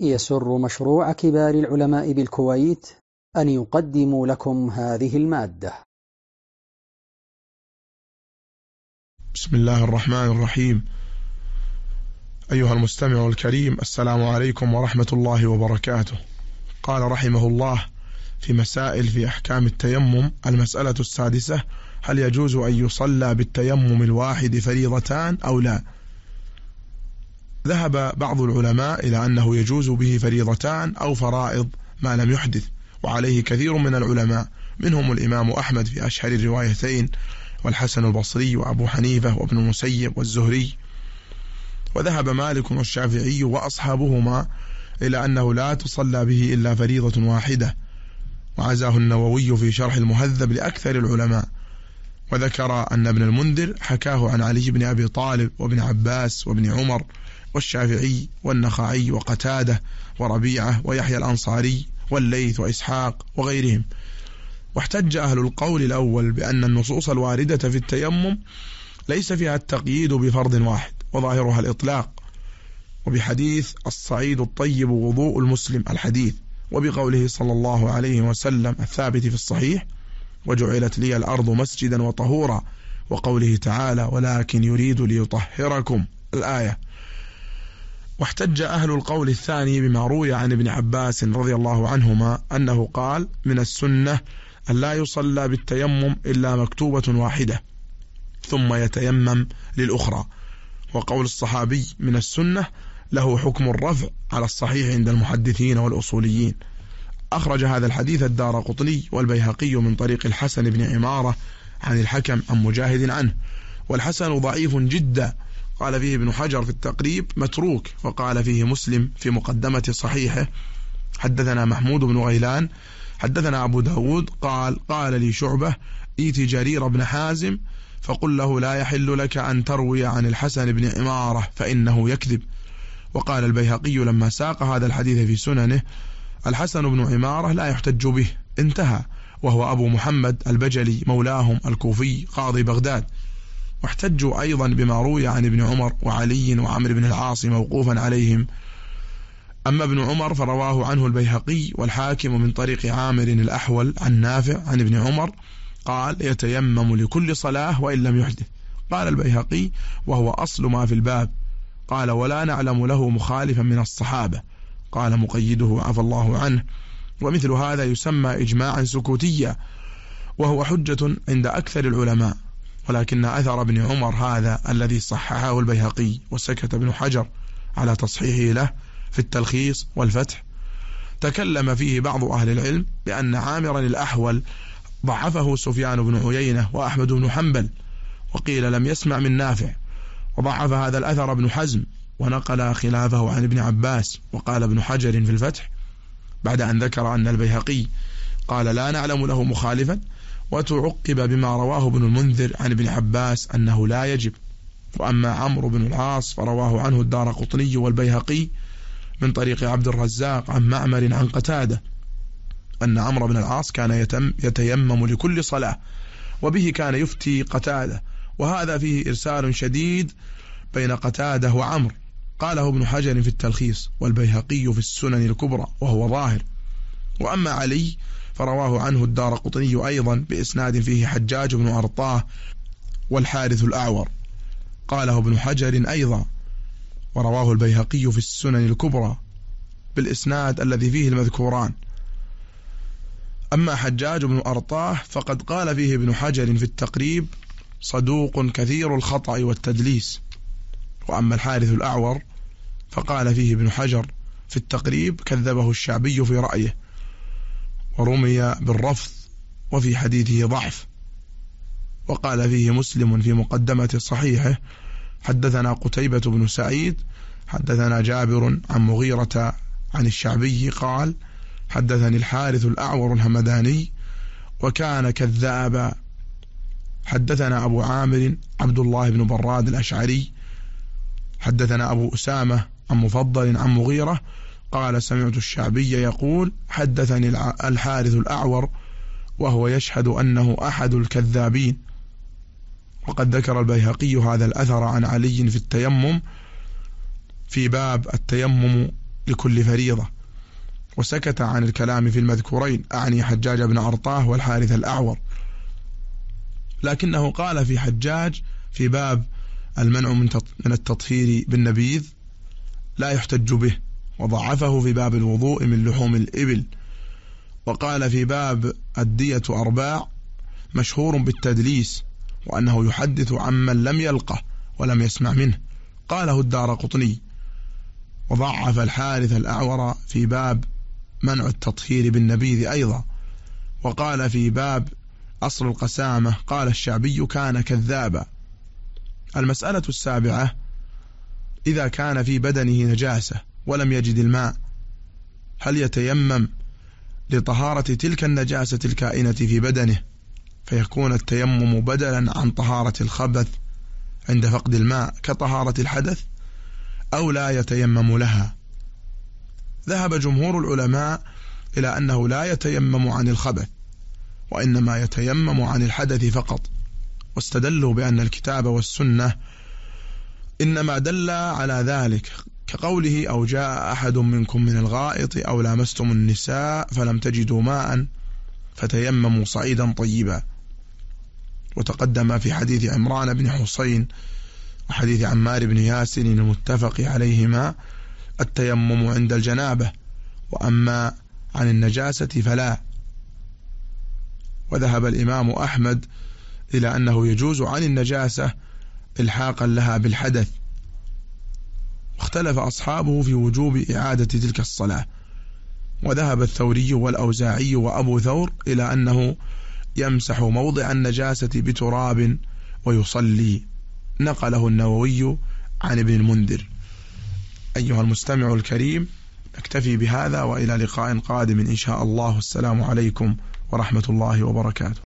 يسر مشروع كبار العلماء بالكويت أن يقدم لكم هذه المادة. بسم الله الرحمن الرحيم. أيها المستمع الكريم السلام عليكم ورحمة الله وبركاته. قال رحمه الله في مسائل في أحكام التيمم المسألة السادسة هل يجوز أن يصلى بالتيمم الواحد فريضتان أو لا؟ ذهب بعض العلماء إلى أنه يجوز به فريضتان أو فرائض ما لم يحدث وعليه كثير من العلماء منهم الإمام أحمد في أشهر الروايتين والحسن البصري وأبو حنيفة وابن المسيب والزهري. وذهب مالك والشافعي وأصحابهما إلى أنه لا تصلى به إلا فريضة واحدة. وعزاه النووي في شرح المهذب لأكثر العلماء. وذكر أن ابن المنذر حكاه عن علي بن أبي طالب وابن عباس وابن عمر والشافعي والنخعي وقتادة وربيعة ويحيى الأنصاري والليث وإسحاق وغيرهم. واحتج أهل القول الأول بأن النصوص الواردة في التيمم ليس فيها التقييد بفرض واحد وظاهرها الإطلاق وبحديث الصعيد الطيب وضوء المسلم الحديث وبقوله صلى الله عليه وسلم الثابت في الصحيح وجعلت لي الأرض مسجدا وطهورا وقوله تعالى ولكن يريد ليطهركم الآية. واحتج أهل القول الثاني بما روي عن ابن عباس رضي الله عنهما أنه قال من السنة أن لا يصلى بالتيمم إلا مكتوبة واحدة ثم يتيمم للأخرى. وقول الصحابي من السنة له حكم الرفع على الصحيح عند المحدثين والأصوليين. أخرج هذا الحديث الدار قطني والبيهقي من طريق الحسن بن عمارة عن الحكم عن مجاهد عنه والحسن ضعيف جدا قال فيه ابن حجر في التقريب متروك وقال فيه مسلم في مقدمة صحيحة. حدثنا محمود بن غيلان حدثنا أبو داود قال قال لي شعبة إيتي جرير بن حازم فقل له لا يحل لك أن تروي عن الحسن بن عمارة فإنه يكذب. وقال البيهقي لما ساق هذا الحديث في سننه الحسن بن عمارة لا يحتج به انتهى. وهو أبو محمد البجلي مولاهم الكوفي قاضي بغداد. واحتجوا أيضا بما روي عن ابن عمر وعلي وعمر بن العاص موقوفا عليهم. أما ابن عمر فرواه عنه البيهقي والحاكم من طريق عامر الأحول عن نافع عن ابن عمر قال يتيمم لكل صلاة وإن لم يحدث. قال البيهقي وهو أصل ما في الباب. قال ولا نعلم له مخالفا من الصحابة. قال مقيده عفى الله عنه. ومثل هذا يسمى إجماعا سكوتيا وهو حجة عند أكثر العلماء. ولكن أثر ابن عمر هذا الذي صححه البيهقي وسكت ابن حجر على تصحيحه له في التلخيص والفتح. تكلم فيه بعض أهل العلم بأن عامرا الأحول ضعفه سفيان بن عيينة وأحمد بن حنبل وقيل لم يسمع من نافع. وضعف هذا الأثر ابن حزم ونقل خلافه عن ابن عباس وقال ابن حجر في الفتح بعد أن ذكر أن البيهقي قال لا نعلم له مخالفا وتعقب بما رواه ابن المنذر عن ابن عباس أنه لا يجب. وأما عمرو بن العاص فرواه عنه الدار قطني والبيهقي من طريق عبد الرزاق عن معمر عن قتادة أن عمرو بن العاص كان يتم يتيمم لكل صلاة وبه كان يفتي قتادة وهذا فيه إرسال شديد بين قتادة وعمر قاله ابن حجر في التلخيص والبيهقي في السنن الكبرى وهو ظاهر. وأما علي فرواه عنه الدار قطني أيضا بإسناد فيه حجاج بن أرطاه والحارث الأعور. قاله ابن حجر أيضا ورواه البيهقي في السنن الكبرى بالإسناد الذي فيه المذكوران. أما حجاج بن أرطاه فقد قال فيه ابن حجر في التقريب صدوق كثير الخطأ والتدليس. وأما الحارث الأعور فقال فيه ابن حجر في التقريب كذبه الشعبي في رأيه. ورمي بالرفض وفي حديثه ضعف. وقال فيه مسلم في مقدمة صحيحه حدثنا قتيبة بن سعيد حدثنا جابر عن مغيرة عن الشعبي قال حدثني الحارث الأعور الهمداني وكان كذابا حدثنا أبو عامر عبد الله بن براد الأشعري. حدثنا أبو أسامة عن مفضل عن مغيرة قال سمعت الشعبي يقول حدثني الحارث الأعور وهو يشهد أنه أحد الكذابين. وقد ذكر البيهقي هذا الأثر عن علي في التيمم في باب التيمم لكل فريضة. وسكت عن الكلام في المذكورين أعني حجاج بن أرطاه والحارث الأعور. لكنه قال في حجاج في باب المنع من التطهير بالنبيذ لا يحتج به. وضعفه في باب الوضوء من لحوم الإبل. وقال في باب الدية أرباع مشهور بالتدليس وأنه يحدث عمن لم يلقه ولم يسمع منه. قاله الدار قطني. وضعف الحارث الأعور في باب منع التطهير بالنبيذ أيضا. وقال في باب أصل القسامة. قال الشعبي كان كذابا. المسألة السابعة إذا كان في بدنه نجاسة ولم يجد الماء. هل يتيمم لطهارة تلك النجاسة الكائنة في بدنه؟ فيكون التيمم بدلا عن طهارة الخبث عند فقد الماء كطهارة الحدث أو لا يتيمم لها. ذهب جمهور العلماء إلى أنه لا يتيمم عن الخبث وإنما يتيمم عن الحدث فقط. واستدلوا بأن الكتاب والسنة إنما دل على ذلك. كقوله أو جاء أحد منكم من الغائط أو لامستم النساء فلم تجدوا ماء فتيمموا صعيدا طيبا. وتقدم في حديث عمران بن حسين وحديث عمار بن ياسر المتفق عليهما التيمم عند الجنابة وأما عن النجاسة فلا. وذهب الإمام أحمد إلى أنه يجوز عن النجاسة إلحاقا لها بالحدث. واختلف أصحابه في وجوب إعادة تلك الصلاة. وذهب الثوري والأوزاعي وأبو ثور إلى أنه يمسح موضع النجاسة بتراب ويصلي. نقله النووي عن ابن المنذر. أيها المستمع الكريم نكتفي بهذا وإلى لقاء قادم إن شاء الله. السلام عليكم ورحمة الله وبركاته.